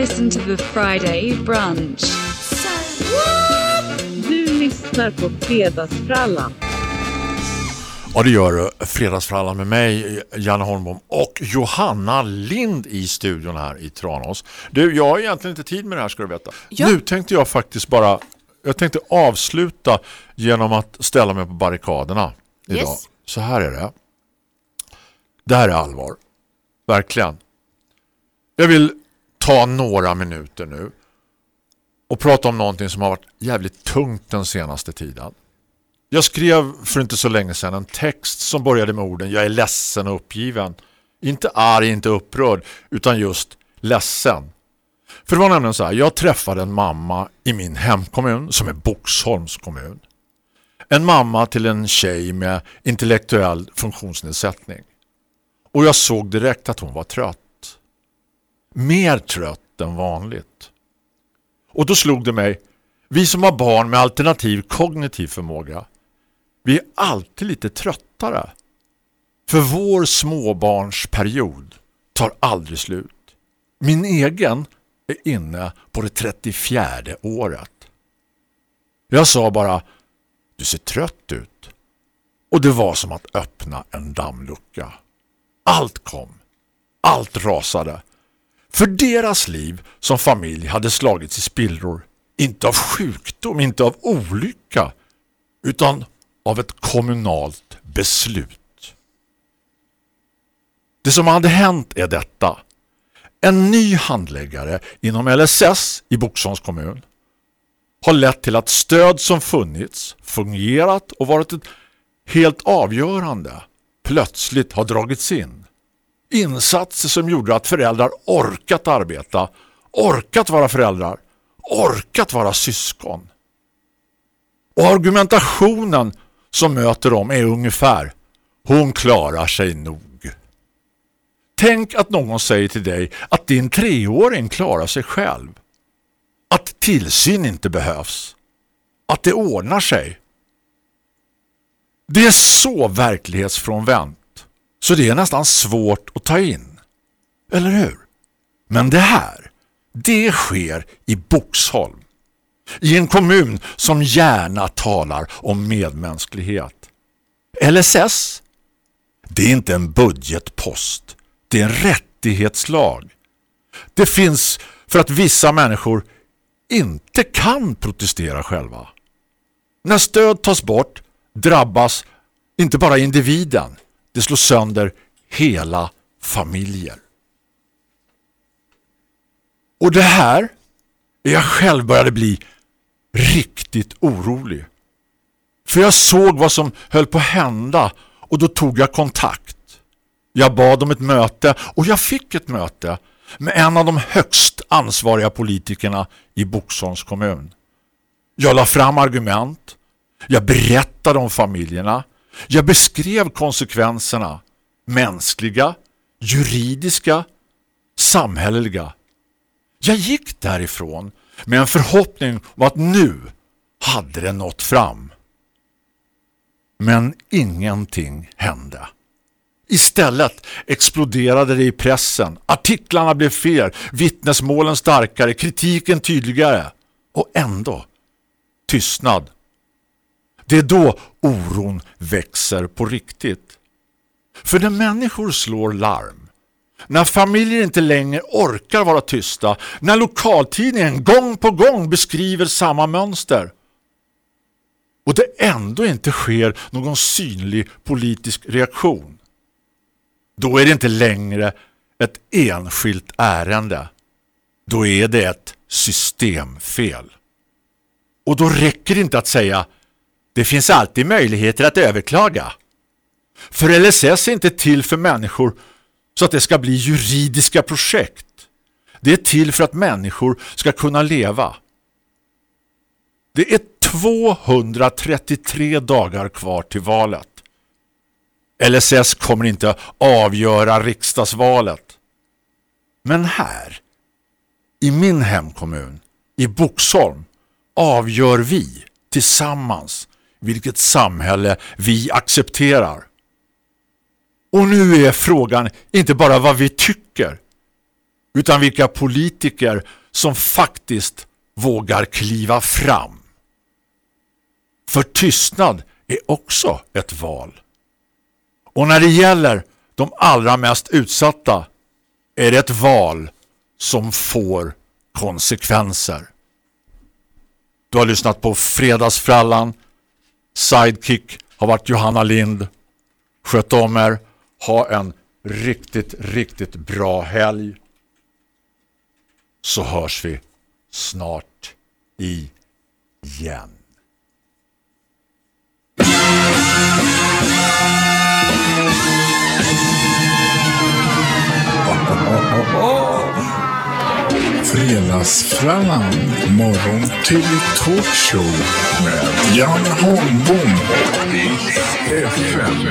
listen to the Friday brunch. Du lyssnar på Fredagsfrallan. Ja, det gör. Fredagsfrallan med mig, Janne Holmbom och Johanna Lind i studion här i Tranås. Du, jag har egentligen inte tid med det här ska du veta. Ja. Nu tänkte jag faktiskt bara, jag tänkte avsluta genom att ställa mig på barrikaderna idag. Yes. Så här är det. Det här är allvar. Verkligen. Jag vill ta några minuter nu och prata om någonting som har varit jävligt tungt den senaste tiden. Jag skrev för inte så länge sedan en text som började med orden Jag är ledsen och uppgiven. Inte arg, inte upprörd, utan just ledsen. För det var nämligen så här, jag träffade en mamma i min hemkommun som är Boxholms kommun. En mamma till en tjej med intellektuell funktionsnedsättning. Och jag såg direkt att hon var trött. Mer trött än vanligt. Och då slog det mig, vi som har barn med alternativ kognitiv förmåga, vi är alltid lite tröttare. För vår småbarnsperiod tar aldrig slut. Min egen är inne på det 34 året. Jag sa bara, du ser trött ut. Och det var som att öppna en dammlucka. Allt kom. Allt rasade. För deras liv som familj hade slagits i spillror. Inte av sjukdom, inte av olycka. Utan av ett kommunalt beslut. Det som hade hänt är detta. En ny handläggare inom LSS i Boxholms kommun har lett till att stöd som funnits, fungerat och varit ett helt avgörande plötsligt har dragits in. Insatser som gjorde att föräldrar orkat arbeta, orkat vara föräldrar, orkat vara syskon. Och argumentationen som möter dem är ungefär Hon klarar sig nog. Tänk att någon säger till dig att din treåring klarar sig själv. Att tillsyn inte behövs. Att det ordnar sig. Det är så verklighetsfrånvänt så det är nästan svårt att ta in. Eller hur? Men det här, det sker i Boxholm. I en kommun som gärna talar om medmänsklighet. LSS, det är inte en budgetpost. Det är en rättighetslag. Det finns för att vissa människor inte kan protestera själva. När stöd tas bort drabbas inte bara individen, det slår sönder hela familjer. Och det här är jag själv började bli riktigt orolig. För jag såg vad som höll på att hända och då tog jag kontakt. Jag bad om ett möte och jag fick ett möte med en av de högst ansvariga politikerna i Boxholms kommun. Jag la fram argument. Jag berättade om familjerna. Jag beskrev konsekvenserna. Mänskliga, juridiska, samhälleliga. Jag gick därifrån med en förhoppning om att nu hade det nått fram. Men ingenting hände. Istället exploderade det i pressen. Artiklarna blev fler, vittnesmålen starkare, kritiken tydligare. Och ändå tystnad. Det är då oron växer på riktigt. För när människor slår larm, när familjer inte längre orkar vara tysta, när lokaltidningen gång på gång beskriver samma mönster och det ändå inte sker någon synlig politisk reaktion, då är det inte längre ett enskilt ärende. Då är det ett systemfel. Och då räcker det inte att säga det finns alltid möjligheter att överklaga. För LSS är inte till för människor så att det ska bli juridiska projekt. Det är till för att människor ska kunna leva. Det är 233 dagar kvar till valet. LSS kommer inte avgöra riksdagsvalet. Men här, i min hemkommun, i Boxholm, avgör vi tillsammans vilket samhälle vi accepterar. Och nu är frågan inte bara vad vi tycker utan vilka politiker som faktiskt vågar kliva fram. För tystnad är också ett val. Och när det gäller de allra mest utsatta är det ett val som får konsekvenser. Du har lyssnat på Fredagsfrallan. Sidekick har varit Johanna Lind. Sköt om er. Ha en riktigt, riktigt bra helg. Så hörs vi snart igen. Fredagsfrallan, morgon till talkshow med Jan Holmbom i FM.